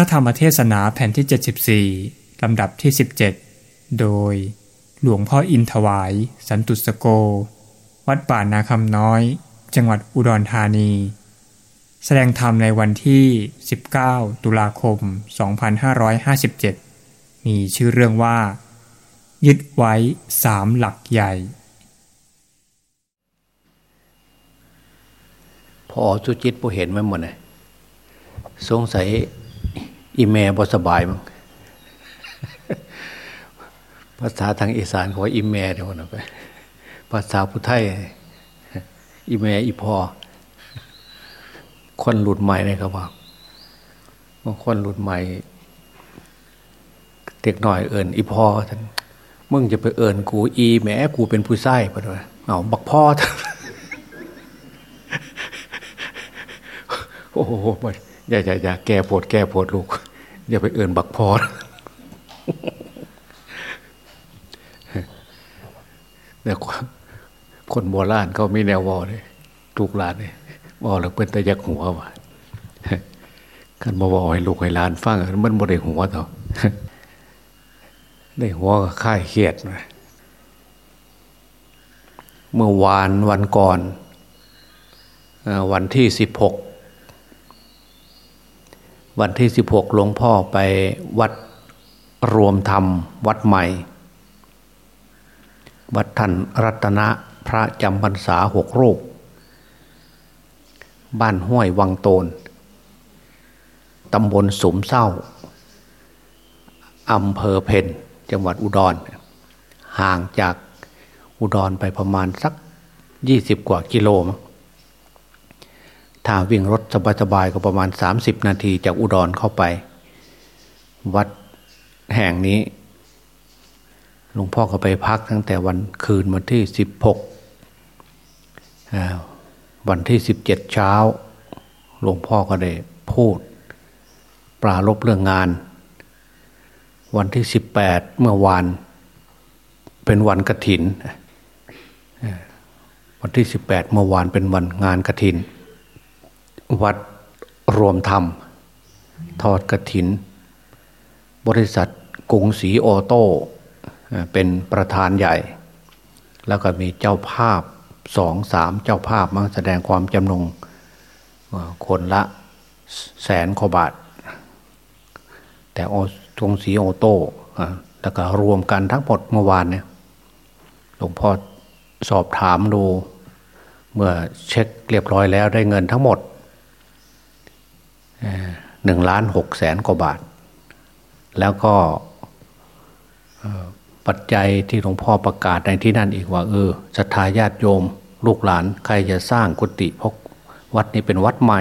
ระธรรมเทศนาแผ่นที่ 74 ลำดับที่ 17 โดย หลวงพ่ออินถวาย สันตุสโก วัดป่านาคำน้อย จังหวัดอุดรธานี แสดงธรรมในวันที่ 19 ตุลาคม 2557 มีชื่อเรื่องว่า ยึดไว้สามหลักใหญ่ พอสุจิตผู้เห็นไม่หมดเลยสงสัย อีเมบสบายมั้งภาษาทางอีสานเขาว่าอีเมเดี๋ยวนะไปภาษาพุทไทยอีเมอีพอคนหลุดใหม่เลยครับว่าบางคนหลุดใหม่เด็กหน่อยเอิญอีพอท่านมึงจะไปเอิญกูอีแม้กูเป็นผู้ไส้ปะด้วยเอาบักพ่อท่านโอ้โหอย่าอย่าอย่าแก้ปวดแก้ปวดลูก อย่าไปเอิญบักพอเนี่ยคนโบราณเขามีแนววอเลยลูกหลานเนี่ยวอแล้วเป็นตะยักหัวว่ะกันมาวอให้ลูกให้หลานฟังมันบ่ได้หัวเท่าได้หัวค่ายเครียดนะเมื่อวานวันก่อนวันที่สิบหก วันที่สิบหลวงพ่อไปวัดรวมธรรม วัดใหม่ วัดท่านรัตนะพระจำพรรษาหกรูป บ้านห้วยวังโตน ตำบลสมเศร้า อำเภอเพนจังหวัดอุดร ห่างจากอุดรไปประมาณสักยี่สิบกว่ากิโลมั้ง ถ้าวิ่งรถสบายๆก็ประมาณ 30 นาทีจากอุดรเข้าไป วัดแห่งนี้หลวงพ่อก็ไปพักตั้งแต่วันคืนวันที่ 16 วันที่ 17 เช้า หลวงพ่อก็ได้พูด ปราลบเรื่องงาน วันที่ 18 เมื่อวาน เป็นวันกระถิน วันที่ 18 เมื่อวานเป็นวันงานกระถิน วัดรวมธรรม ทอดกระถิน บริษัทกรุงศรีโอโต้เป็นประธานใหญ่ แล้วก็มีเจ้าภาพสองสามเจ้าภาพมาแสดงความจำนงคนละแสนกว่าบาท แต่กรุงศรีโอโต้แล้วก็รวมกันทั้งหมดเมื่อวานเนี่ยหลวงพ่อสอบถามดู เมื่อเช็คเรียบร้อยแล้วได้เงินทั้งหมด หนึ่งล้านหกแสนกว่าบาท แล้วก็ปัจจัยที่หลวงพ่อประกาศในที่นั่นอีกว่า เออศรัทธาญาติโยม ลูกหลานใครจะสร้างกุฏิเพราะวัดนี้เป็นวัดใหม่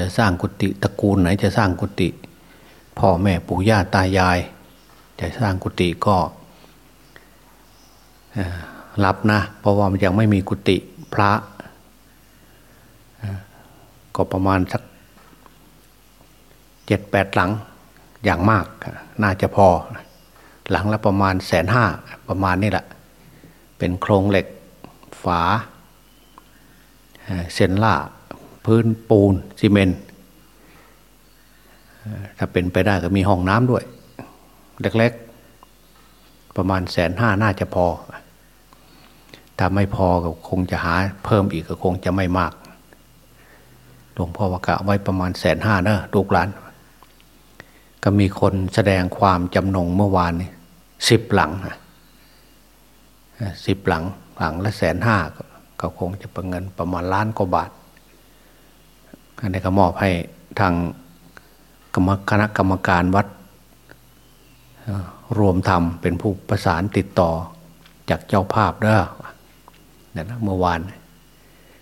จะสร้างกุฏิตระกูลไหนจะสร้างกุฏิพ่อแม่ปู่ย่าตายาย จะสร้างกุฏิก็รับนะ เพราะว่ามันยังไม่มีกุฏิพระ ก็ประมาณสักเจ็ดแปดหลังอย่างมากน่าจะพอ หลังละประมาณแสนห้าประมาณนี้แหละ เป็นโครงเหล็กฝาเซนล่าพื้นปูนซีเมนถ้าเป็นไปได้ก็มีห้องน้ำด้วย เล็กๆ ประมาณแสนห้าน่าจะพอ ถ้าไม่พอก็คงจะหาเพิ่มอีกก็คงจะไม่มาก หลวงพ่อว่ากะไว้ประมาณแสนห้าเนอะลูกหลาน ก็มีคนแสดงความจำนงเมื่อวานนี้สิบหลังสิบหลังหลังละแสนห้าก็คงจะเป็นเงินประมาณล้านกว่าบาทอันนี้ก็มอบให้ทางกรรมคณะกรรมการวัดรวมทำเป็นผู้ประสานติดต่อจากเจ้าภาพเด้อเนี่ยนะเมื่อวาน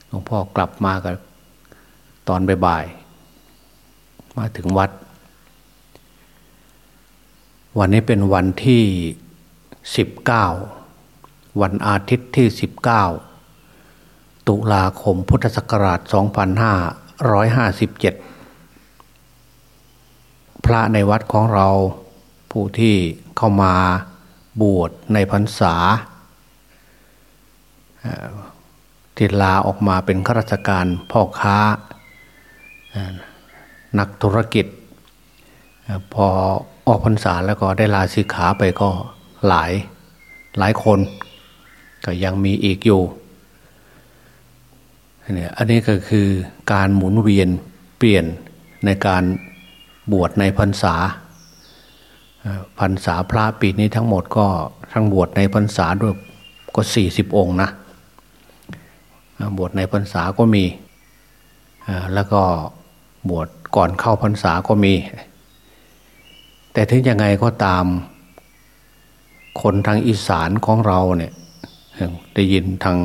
หลวงพ่อกลับมากับ ตอนบ่ายๆมาถึงวัด วันนี้เป็นวันที่สิบเก้าวันอาทิตย์ที่สิบเก้าตุลาคมพุทธศักราชสองพันห้าร้อยห้าสิบเจ็ดพระในวัดของเราผู้ที่เข้ามาบวชในพรรษาที่ลาออกมาเป็นข้าราชการพ่อค้า นักธุรกิจ พอออกพรรษาแล้วก็ได้ลาสิกขาไปก็หลายหลายคน ก็ยังมีอีกอยู่เนี่ยอันนี้ก็คือการหมุนเวียนเปลี่ยนในการบวชในพรรษาพรรษาพระปีนี้ทั้งหมดก็ทั้งบวชในพรรษาด้วยก็สี่สิบองค์นะบวชในพรรษาก็มีแล้วก็ บวชก่อนเข้าพรรษาก็มี แต่ถึงยังไงก็ตาม คนทางอีสานของเราเนี่ยได้ยินทาง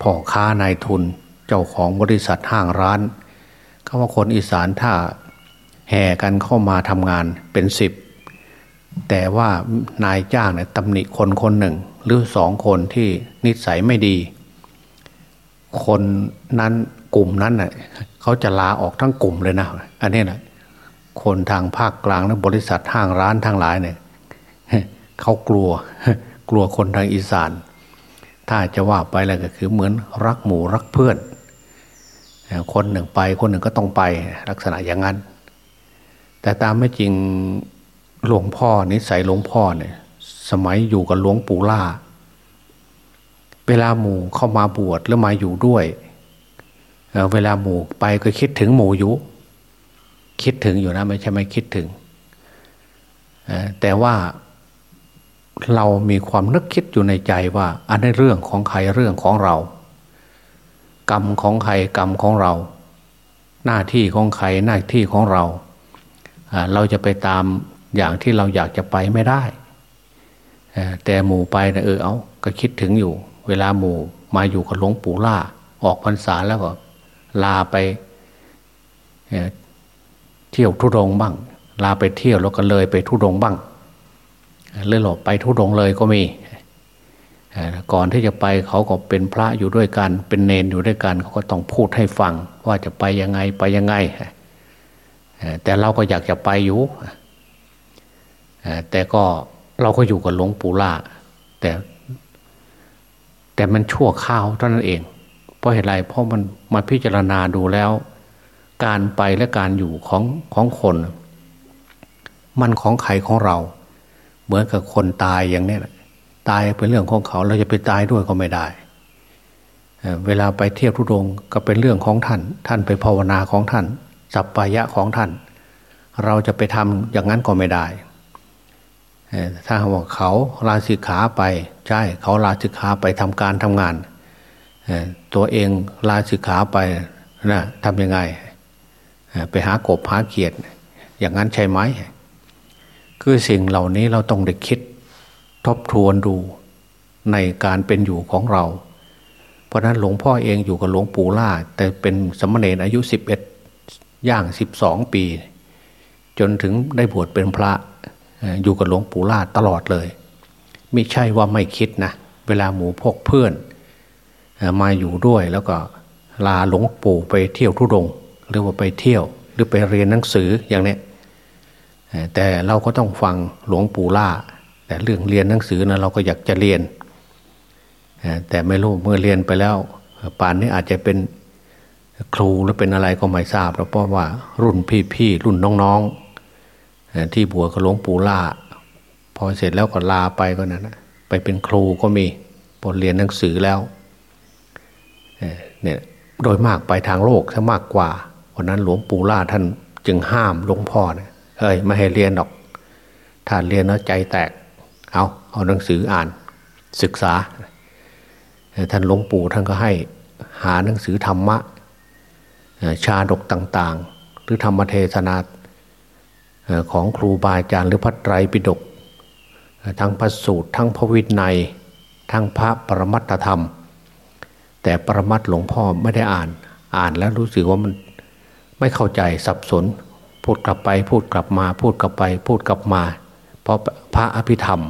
พ่อค้านายทุนเจ้าของบริษัทห้างร้านเขาว่าคนอีสานถ้าแห่กันเข้ามาทำงานเป็นสิบแต่ว่านายจ้างเนี่ยตำหนิคนคนหนึ่ง หรือสองคนที่นิสัยไม่ดี คนนั้น กลุ่มนั้นน่ะเขาจะลาออกทั้งกลุ่มเลยนะ อันนี้นะคนทางภาคกลางและบริษัทห้างร้านทั้งหลายเนี่ยเขากลัวกลัวคนทางอีสาน ถ้าจะว่าไปแล้วก็คือเหมือนรักหมูรักเพื่อน คนหนึ่งไปคนหนึ่งก็ต้องไปลักษณะอย่างนั้น แต่ตามไม่จริงหลวงพ่อนิสัยหลวงพ่อเนี่ย สมัยอยู่กับหลวงปู่ล่า เวลาหมู่เข้ามาบวชแล้วมาอยู่ด้วย เวลาหมู่ไปก็คิดถึงหมู่ยุคิดถึงอยู่นะไม่ใช่ไม่คิดถึง แต่ว่าเรามีความนึกคิดอยู่ในใจว่า อันนี้เรื่องของใครเรื่องของเรา กรรมของใครกรรมของเรา หน้าที่ของใครหน้าที่ของเรา เราจะไปตามอย่างที่เราอยากจะไปไม่ได้ แต่หมู่ไปนะเออเอาก็คิดถึงอยู่ เวลาหมู่มาอยู่กับหลวงปู่ล่า ออกพรรษาแล้วก็ ลาไปเที่ยวทุดงบ้าง ลาไปเที่ยวแล้วก็เลยไปทุดงบ้างเลื่อนหลบไปทุดงเลยก็มีก่อนที่จะไปเขาก็เป็นพระอยู่ด้วยกันเป็นเนนอยู่ด้วยกันเขาก็ต้องพูดให้ฟัง ว่าจะไปยังไงไปยังไง แต่เราก็อยากจะไปอยู่แต่ก็เราก็อยู่กับหลวงปู่ล่าแต่แต่มันชั่วข้าวเท่านั้นเอง เพราะเหตุไรเพราะมันมาพิจารณาดูแล้ว การไปและการอยู่ของของคน มันของใครของเรา เหมือนกับคนตายอย่างนี้แหละตายเป็นเรื่องของเขาเราจะไปตายด้วยก็ไม่ได้เวลาไปเที่ยวทุดงก็เป็นเรื่องของท่าน ท่านไปภาวนาของท่านสัปปายะของท่าน เราจะไปทำอย่างนั้นก็ไม่ได้ ถ้าว่าเขาลาสิกขาไปใช่เขาลาสิกขาไปทำการทำงาน ตัวเองลาสิกขาไปนะทำยังไง ไปหากบหาเกียรติอย่างนั้นใช่ไหม คือสิ่งเหล่านี้เราต้องได้คิดทบทวนดูในการเป็นอยู่ของเรา เพราะนั้นหลวงพ่อเองอยู่กับหลวงปู่ล่า แต่เป็นสมณเณรอายุสิบเอ็ดย่างสิบสองปี จนถึงได้บวชเป็นพระอยู่กับหลวงปู่ล่าตลอดเลย ไม่ใช่ว่าไม่คิดนะ เวลาหมูพกเพื่อน มาอยู่ด้วยแล้วก็ลาหลวงปู่ไปเที่ยวทุดง หรือว่าไปเที่ยวหรือไปเรียนหนังสืออย่างเนี้ยแต่เราก็ต้องฟังหลวงปู่ล่า แต่เรื่องเรียนหนังสือนะเราก็อยากจะเรียน แต่ไม่รู้เมื่อเรียนไปแล้วป่านนี้อาจจะเป็นครูหรือเป็นอะไรก็ไม่ทราบเพราะว่ารุ่นพี่ๆรุ่นน้องๆที่บวชกับหลวงปู่ล่า พอเสร็จแล้วก็ลาไปก็นั้นไปเป็นครูก็มีบทเรียนหนังสือแล้ว เนี่ยโดยมากไปทางโลกซะมากกว่าวันนั้นหลวงปู่ล่าท่านจึงห้ามหลวงพ่อเนี่ยเฮ้ยไม่ให้เรียนหรอก ถ้าเรียนแล้วใจแตก เอาเอาหนังสืออ่านศึกษา ท่านหลวงปู่ท่านก็ให้หาหนังสือธรรมะชาดกต่างๆ หรือธรรมเทศนาของครูบาอาจารย์หรือพระไตรปิฎกทั้งพระสูตรทั้งพระวินัย ทั้งพระปรมัตธรรม แต่ปรมัตหลวงพ่อไม่ได้อ่าน อ่านแล้วรู้สึกว่ามันไม่เข้าใจสับสน พูดกลับไปพูดกลับมาพูดกลับไป พูดกลับมา เพราะพระอภิธรรม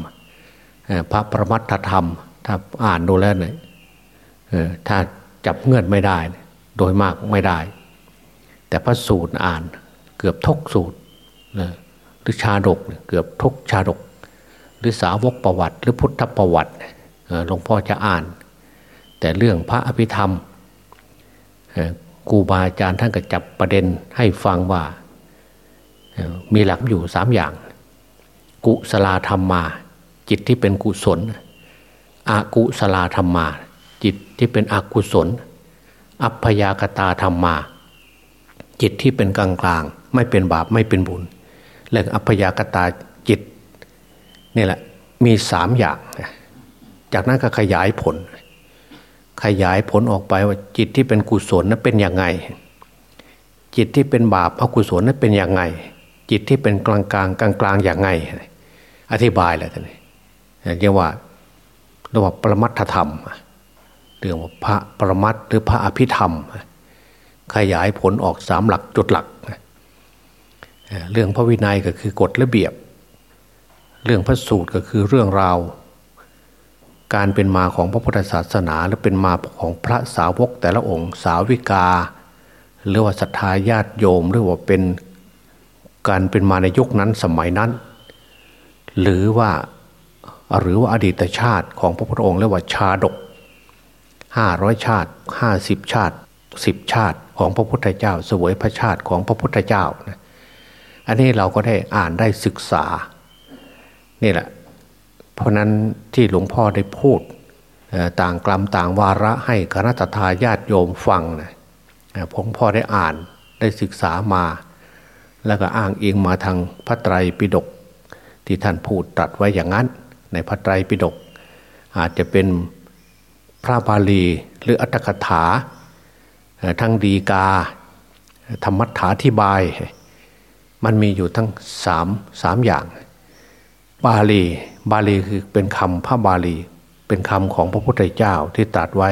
พระประมัตธรรม ถ้าอ่านดูแล้วเนี่ยถ้าจับเงื่อนไม่ได้ โดยมากไม่ได้ แต่พระสูตรอ่านเกือบทุกสูตรหรือชาดกเกือบทุกชาดก หรือสาวกประวัติ หรือพุทธประวัติหลวงพ่อจะอ่าน แต่เรื่องพระอภิธรรมครูบาอาจารย์ท่านก็จับประเด็นให้ฟังว่า มีหลักอยู่สามอย่าง กุศลธรรมมา จิตที่เป็นกุศลอากุศลธรรมมา จิตที่เป็นอกุศล อัพยากตาธรรมมา จิตที่เป็นกลางกลางไม่เป็นบาปไม่เป็นบุญและอัพยากตาจิตนี่แหละมีสามอย่าง จากนั้นก็ขยายผล ขยายผลออกไปว่าจิตที่เป็นกุศลนั้นเป็นยังไง จิตที่เป็นบาปอกุศลนั้นเป็นยังไง จิตที่เป็นกลางกลางกลางกลางอย่างไง อธิบายแหละท่านเรียกว่าเรียกว่าปรมัตถธรรมเรื่องว่าพระปรมัตหรือพระอภิธรรม ขยายผลออกสามหลักจุดหลัก เรื่องพระวินัยก็คือกฎระเบียบ เรื่องพระสูตรก็คือเรื่องราว การเป็นมาของพระพุทธศาสนาและเป็นมาของพระสาวกแต่ละองค์สาวิกา หรือว่าศรัทธาญาติโยมหรือว่าเป็นการเป็นมาในยุคนั้นสมัยนั้น หรือว่าหรือว่าอดีตชาติของพระพุทธองค์เรียกว่าชาดกห้าร้อยชาติห้าสิบชาติสิบชาติของพระพุทธเจ้า สวยพระชาติของพระพุทธเจ้านะอันนี้เราก็ได้อ่านได้ศึกษา นี่แหละ เพราะนั้นที่หลวงพ่อได้พูดต่างกลัมต่างวาระให้คณะทาญาติโยมฟังนะผมพ่อได้อ่านได้ศึกษามา แล้วก็อ้างอิงมาทางพระไตรปิฎกที่ท่านพูดตรัสไว้อย่างนั้น ในพระไตรปิฎกอาจจะเป็นพระบาลีหรืออัตถกถา ทั้งดีกา ธรรมัฐาธิบาย มันมีอยู่ทั้งสามสามอย่าง บาลี บาลีคือเป็นคำพระบาลี เป็นคำของพระพุทธเจ้าที่ตรัสไว้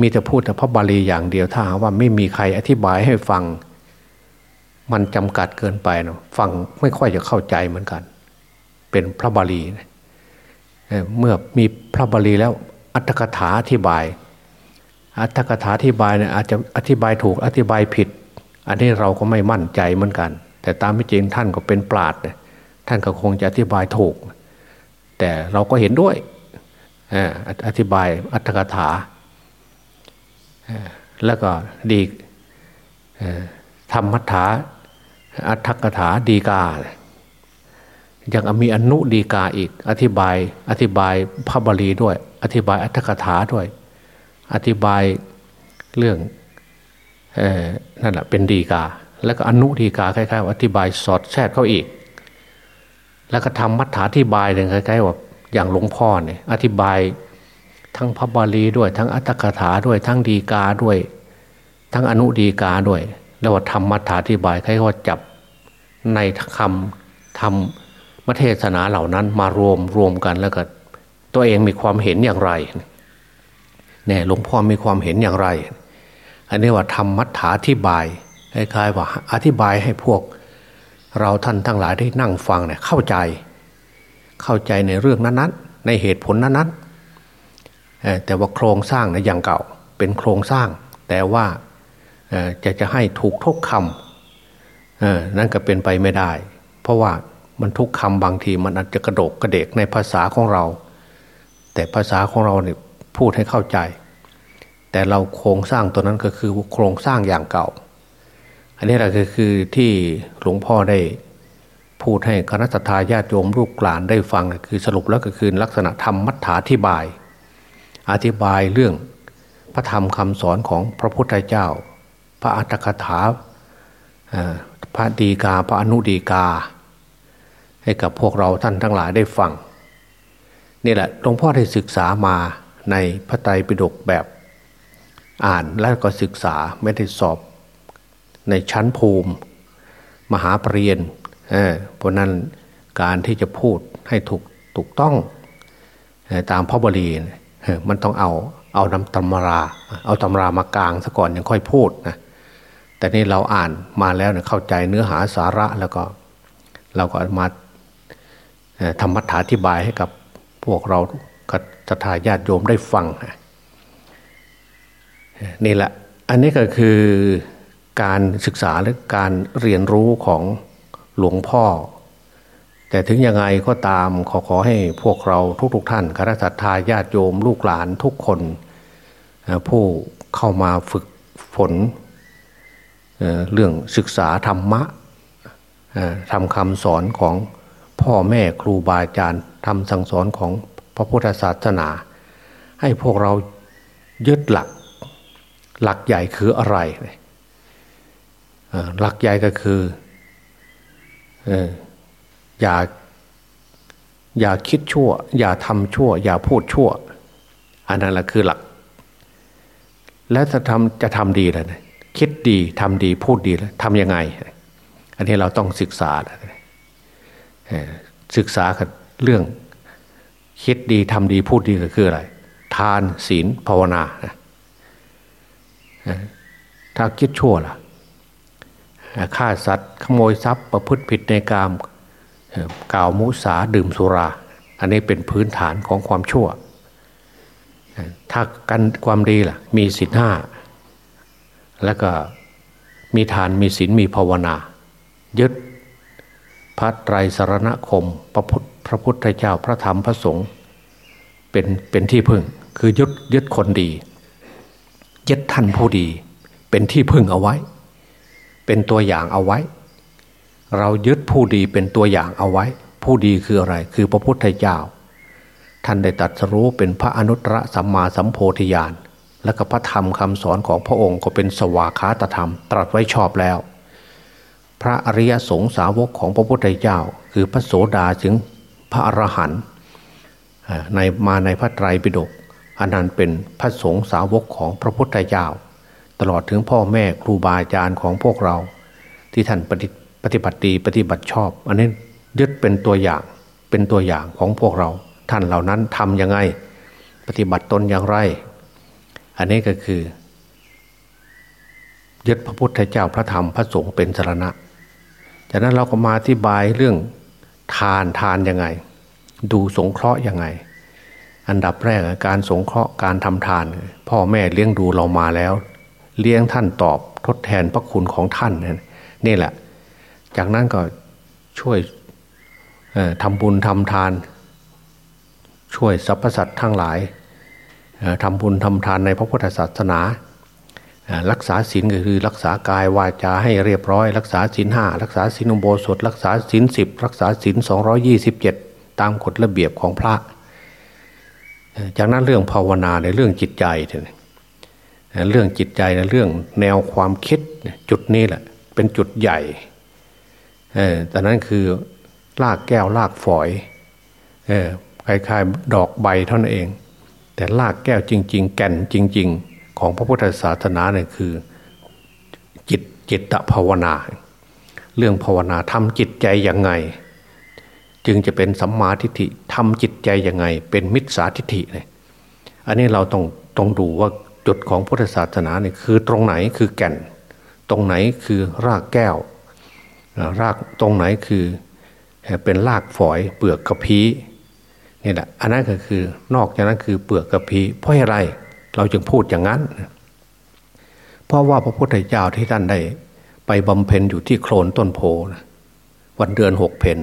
มีแต่พูดแต่พระบาลีอย่างเดียวถ้าว่าไม่มีใครอธิบายให้ฟัง มันจำกัดเกินไปเนาะฟังไม่ค่อยจะเข้าใจเหมือนกัน เป็นพระบาลีเมื่อมีพระบาลีแล้วอัตถกถาอธิบาย อัตถกถาอธิบายเนี่ยอาจจะอธิบายถูกอธิบายผิด อันนี้เราก็ไม่มั่นใจเหมือนกัน แต่ตามที่จริงท่านก็เป็นปราดเนี่ย ท่านก็คงจะอธิบายถูก แต่เราก็เห็นด้วยอธิบายอัตถกถา แล้วก็ดีธรรมัถาอัตถกถาดีกา ยังมีอนุดีกาอีก อธิบายอธิบายพระบาลีด้วย อธิบายอัตถกถาด้วย อธิบายเรื่องนั่นแหละเป็นดีกา แล้วก็อนุดีกาคล้ายๆอธิบายสอดแทรกเข้าอีก แล้วก็ทำมัธาธิบายเลยคล้ายๆว่าอย่างหลวงพ่อเนี่ยอธิบายทั้งพระบาลีด้วยทั้งอัตถกถาด้วยทั้งดีกาด้วย ทั้งอนุดีกาด้วย แล้วว่าทำมัธาธิบายคล้ายๆว่าจับในคำทำมัเทศนาเหล่านั้นมารวมรวมกันแล้วก็ตัวเองมีความเห็นอย่างไรเนี่ยหลวงพ่อมีความเห็นอย่างไร อันนี้ว่าทำมัธาธิบายคล้ายๆว่าอธิบายให้พวก เราท่านทั้งหลายได้นั่งฟังเนี่ยเข้าใจ เข้าใจในเรื่องนั้นๆ ในเหตุผลนั้นๆแต่ว่าโครงสร้างนะอย่างเก่าเป็นโครงสร้าง แต่ว่าจะจะให้ถูกทุกคำนั่นก็เป็นไปไม่ได้ เพราะว่ามันทุกคำบางทีมันอาจจะกระโดกกระเดกในภาษาของเรา แต่ภาษาของเราเนี่ยพูดให้เข้าใจ แต่เราโครงสร้างตัวนั้นก็คือโครงสร้างอย่างเก่า อันนี้แหละก็คือที่หลวงพ่อได้พูดให้คณะทาญาติโยมลูกหลานได้ฟังคือสรุปแล้วก็คือลักษณะธรรมมัทธาธิบาย อธิบายเรื่องพระธรรมคำสอนของพระพุทธเจ้า พระอัตถกถาพระดีกา พระอนุดีกา ให้กับพวกเราท่านทั้งหลายได้ฟังนี่แหละหลวงพ่อได้ศึกษามาในพระไตรปิฎกแบบอ่านแล้วก็ศึกษาไม่ได้สอบ ในชั้นภูมิ มหาปรริญญาเพราะนั้นการที่จะพูดให้ถูกถูกต้องตามพระบรีมันต้องเอาเอานำตำรา เอาตำรามากลางซะก่อนยังค่อยพูดนะแต่นี่เราอ่านมาแล้วเเข้าใจเนื้อหาสาระแล้วก็เราก็มาธรรมถาธิบายให้กับพวกเราศรัทธาญาติโยมได้ฟัง นี่แหละ อันนี้ก็คือ การศึกษาหรือการเรียนรู้ของหลวงพ่อ แต่ถึงยังไงก็ตามขอขอให้พวกเราทุกๆทท่านคณะสัตยาญาติโยมลูกหลานทุกคน ผู้เข้ามาฝึกฝนเเรื่องศึกษาธรรมะทำคำสอนของพ่อแม่ครูบาอาจารย์ทำสั่งสอนของพระพุทธศาสนา ให้พวกเรายึดหลัก หลักใหญ่คืออะไร หลักใหญ่ก็คืออย่าอย่าคิดชั่ว อย่าทำชั่ว อย่าพูดชั่ว อันนั้นแหละคือหลัก แล้วจะทำจะทำดีแล้วคิดดีทำดีพูดดีแล้วทำยังไง อันนี้เราต้องศึกษาศึกษาเรื่อง คิดดีทำดีพูดดีก็คืออะไร ทานศีลภาวนาถ้าคิดชั่วล่ะ ฆ่าสัตว์ขโมยทรัพย์ประพฤติผิดในกามกล่าวมุสาดื่มสุรา อันนี้เป็นพื้นฐานของความชั่ว ถ้ากันความดีล่ะ มีศีลห้าแล้วก็มีทานมีศีลมีภาวนา ยึดพระไตรสรณคม พระพุทธพระพุทธเจ้าพระธรรมพระสงฆ์เป็นเป็นที่พึ่ง คือยึดยึดคนดียึดท่านผู้ดี เป็นที่พึ่งเอาไว้ เป็นตัวอย่างเอาไว้ เรายึดผู้ดีเป็นตัวอย่างเอาไว้ ผู้ดีคืออะไร คือพระพุทธเจ้า ท่านได้ตัดสรู้เป็นพระอนุตตรสัมมาสัมโพธิญาณและก็พระธรรมคำสอนของพระองค์ก็เป็นสวาขาตธรรม ตรัสไว้ชอบแล้ว พระอริยสงสาวกของพระพุทธเจ้า คือพระโสดาถึงพระอรหันต์ในมาในพระไตรปิฎกอันนั้นเป็นพระสงสาวกของพระพุทธเจ้า ตลอดถึงพ่อแม่ครูบาอาจารย์ของพวกเรา ที่ท่านปฏิบัติดีปฏิบัติชอบ อันนี้ยึดเป็นตัวอย่างเป็นตัวอย่างของพวกเรา ท่านเหล่านั้นทำยังไง ปฏิบัติตนอย่างไร อันนี้ก็คือ ยึดพระพุทธเจ้าพระธรรมพระสงฆ์เป็นสารณะจากนั้นเราก็มาอธิบายเรื่องทานทานยังไง ดูสงเคราะห์ยังไง อันดับแรกการสงเคราะห์การทำทาน พ่อแม่เลี้ยงดูเรามาแล้ว เลี้ยงท่านตอบทดแทนพระคุณของท่านนี่แหละ จากนั้นก็ช่วยทำบุญทำทาน ช่วยสรรพสัตว์ทั้งหลายทำบุญทำทานในพระพุทธศาสนารักษาศีลก็คือรักษากายวาจาให้เรียบร้อย รักษาศีลห้ารักษาศีลอุโบสถ รักษาศีลสิบรักษาศีลสองยี่สิบเจ็ดตามกฎระเบียบของพระ จากนั้นเรื่องภาวนาในเรื่องจิตใจเเรื่องจิตใจในเรื่องแนวความคิดจุดนี้แหละ เป็นจุดใหญ่แต่นั้นคือลากแก้วลากฝอยคล้ายๆดอกใบเท่านั้นเอง แต่ลากแก้วจริง ๆ แก่นจริง ๆ ของพระพุทธศาสนาเนี่ยคือจิตจิตภาวนา เรื่องภาวนาทำจิตใจยังไง จึงจะเป็นสัมมาทิฏฐิทำจิตใจยังไง เป็นมิจฉาทิฏฐิเลยอันนี้เราต้องต้องดูว่า จุดของพุทธศาสนาเนี่ยคือตรงไหนคือแก่น ตรงไหนคือรากแก้ว รากตรงไหนคือเป็นรากฝอยเปลือกกระพี้นี่แหละอันนั้นก็คือนอกจากนั้นคือเปลือกกระพี้เพราะอะไรเราจึงพูดอย่างนั้น เพราะว่าพระพุทธเจ้าที่ท่านได้ ไปบำเพ็ญอยู่ที่โคลนต้นโพนะวันเดือนหกเพน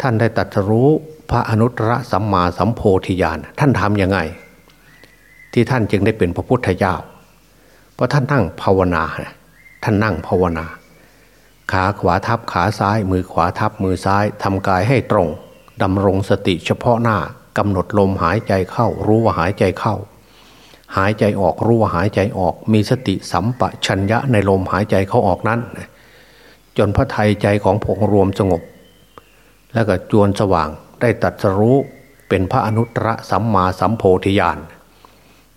ท่านได้ตัดรู้พระอนุตตรสัมมาสัมโพธิญาณท่านทำยังไง ที่ท่านจึงได้เป็นพระพุทธเจ้าเพราะท่านนั่งภาวนา ท่านนั่งภาวนา ขาขวาทับขาซ้าย มือขวาทับมือซ้ายทำกายให้ตรงดำรงสติเฉพาะหน้ากำหนดลมหายใจเข้า รู้ว่าหายใจเข้า หายใจออกรู้ว่าหายใจออก มีสติสัมปชัญญะในลมหายใจเข้าออกนั้น จนพระไทยใจของพงรวมสงบ แล้วก็จวนสว่างได้ตัดสรู้เป็นพระอนุตตรสัมมาสัมโพธิญาณ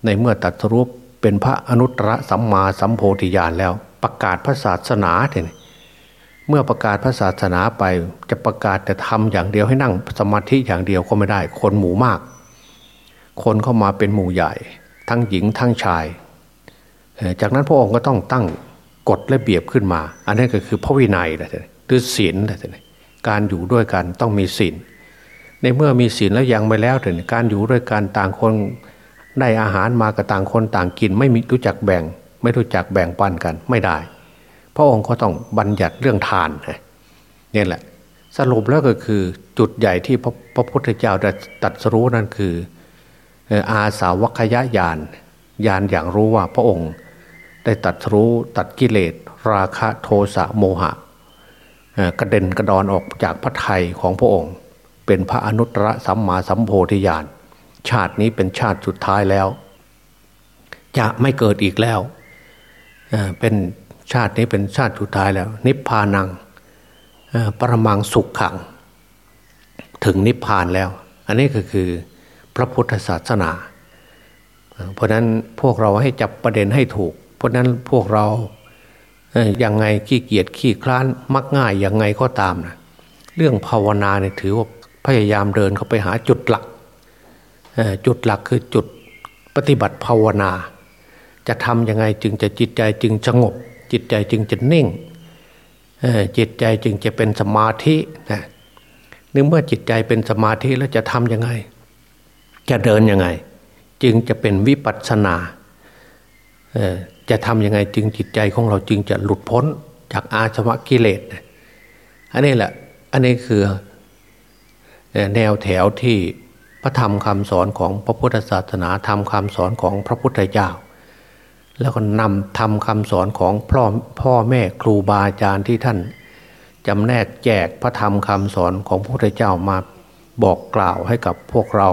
ในเมื่อตัดสรู้เป็นพระอนุตตรสัมมาสัมโพธิญาณแล้ว ประกาศพระศาสนาเนี่ยเมื่อประกาศพระศาสนาไปจะประกาศแต่ทำอย่างเดียวให้นั่งสมาธิอย่างเดียวก็ไม่ได้ คนหมู่มาก คนเข้ามาเป็นหมู่ใหญ่ ทั้งหญิงทั้งชาย จากนั้นพระองค์ก็ต้องตั้งกฎและเบียบขึ้นมา อันนี้ก็คือพระวินัยแหละหรือศีลแหละการอยู่ด้วยกันต้องมีศีลในเมื่อมีศีลแล้วยังไม่แล้วถึงการอยู่ด้วยกันต่างคน ได้อาหารมากับต่างคนต่างกิน ไม่มีรู้จักแบ่ง ไม่รู้จักแบ่งปันกันไม่ได้ พระองค์ก็ต้องบัญญัติเรื่องทานนี่แหละ สรุปแล้วก็คือจุดใหญ่ที่พระพุทธเจ้าได้ตัดสรู้นั่นคืออาสาวัคยะยานยานอย่างรู้ว่าพระองค์ได้ตัดรู้ตัดกิเลส ราคะโทสะโมหะกระเด็นกระดอนออกจากพระไทยของพระองค์ เป็นพระอนุตตรสัมมาสัมโพธิญาณ ชาตินี้เป็นชาติสุดท้ายแล้ว จะไม่เกิดอีกแล้วเป็นชาตินี้เป็นชาติสุดท้ายแล้ว นิพพานังปรมังสุขขัง ถึงนิพพานแล้ว อันนี้ก็คือพระพุทธศาสนา เพราะนั้นพวกเราให้จับประเด็นให้ถูก เพราะนั้นพวกเราย่างไงขี้เกียจขี้คลานมักง่ายย่างไงก็ตามนะเรื่องภาวนาเนี่ยถือว่าพยายามเดินเข้าไปหาจุดหลัก จุดหลักคือจุดปฏิบัติภาวนา จะทำยังไงจึงจะจิตใจจึงสงบ จิตใจจึงจะนิ่งจิตใจจึงจะเป็นสมาธินะนึกเมื่อจิตใจเป็นสมาธิแล้วจะทำยังไง จะเดินยังไง จึงจะเป็นวิปัสสนาจะทำยังไงจึงจิตใจของเราจึงจะหลุดพ้นจากอาชวะกิเลสอันนี้แหละ อันนี้คือแนวแถวที่ พระธรรมคำสอนของพระพุทธศาสนาธรรมคำสอนของพระพุทธเจ้า แล้วก็นำทำคำสอนของพ่อพ่อแม่ครูบาอาจารย์ที่ท่านจำแนกแจกพระธรรมคำสอนของพระพุทธเจ้ามาบอกกล่าวให้กับพวกเรา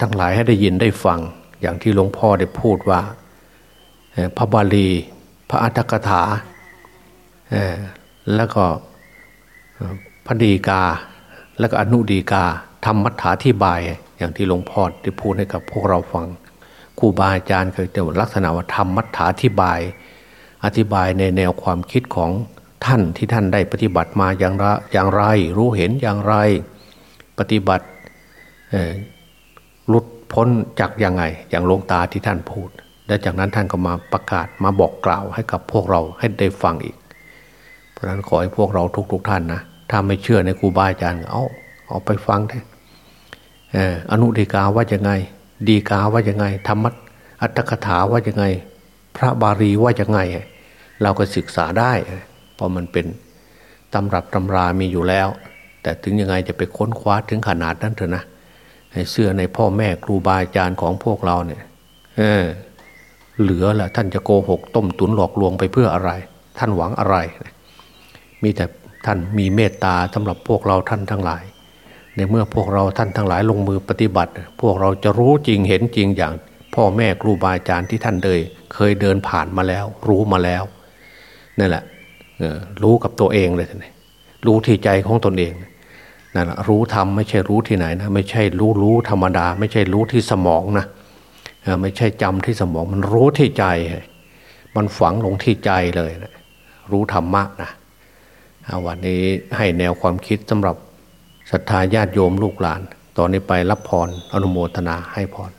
ทั้งหลายให้ได้ยินได้ฟังอย่างที่หลวงพ่อได้พูดว่าพระบาลีพระอัตถกถาแล้วก็พระดีกา แล้วก็อนุดีกาธรรมัฐาที่บาย อย่างที่หลวงพ่อได้พูดให้กับพวกเราฟังครูบาอาจารย์เคยเจอลักษณะว่าธรรมมัฐาที่บาย อธิบายในแนวความคิดของท่านที่ท่านได้ปฏิบัติมาอย่างไรอย่างไร รู้เห็นอย่างไร ปฏิบัติหลุดพ้นจากยังไง อย่างลงตาที่ท่านพูด และจากนั้นท่านก็มาประกาศมาบอกกล่าวให้กับพวกเราให้ได้ฟังอีก เพราะฉะนั้นขอให้พวกเราทุกๆทท่านนะ ถ้าไม่เชื่อในครูบาอาจารย์เอาเอาไปฟังได้อนุดีกาว่ายังไง ดีกาว่ายังไงธรรมะอัตถกถาว่ายังไง พระบาลีว่ายังไง เราก็ศึกษาได้ เพราะมันเป็นตำรับตำรามีอยู่แล้ว แต่ถึงยังไงจะไปค้นคว้าถึงขนาดนั้นเถอะนะเชื่อในพ่อแม่ครูบาอาจารย์ของพวกเราเนี่ยเหลือแหละท่านจะโกหกต้มตุนหลอกลวงไปเพื่ออะไร ท่านหวังอะไร มีแต่ท่านมีเมตตาสำหรับพวกเราท่านทั้งหลาย ในเมื่อพวกเราท่านทั้งหลายลงมือปฏิบัติ พวกเราจะรู้จริงเห็นจริงอย่าง พ่อแม่ครูบาอาจารย์ที่ท่านเดยเคยเดินผ่านมาแล้ว รู้มาแล้วนั่นแหละรู้กับตัวเองเลยท่านรู้ที่ใจของตนเองนั่นแหละรู้ทำไม่ใช่รู้ที่ไหนนะไม่ใช่รู้รู้ธรรมดา ไม่ใช่รู้ที่สมองนะไม่ใช่จำที่สมองมันรู้ที่ใจ มันฝังลงที่ใจเลยนะรู้ธรรมะนะวันนี้ให้แนวความคิดสำหรับ ศรัทธาญาติโยมลูกหลาน ตอนนี้ไปรับพรอนุโมทนาให้พร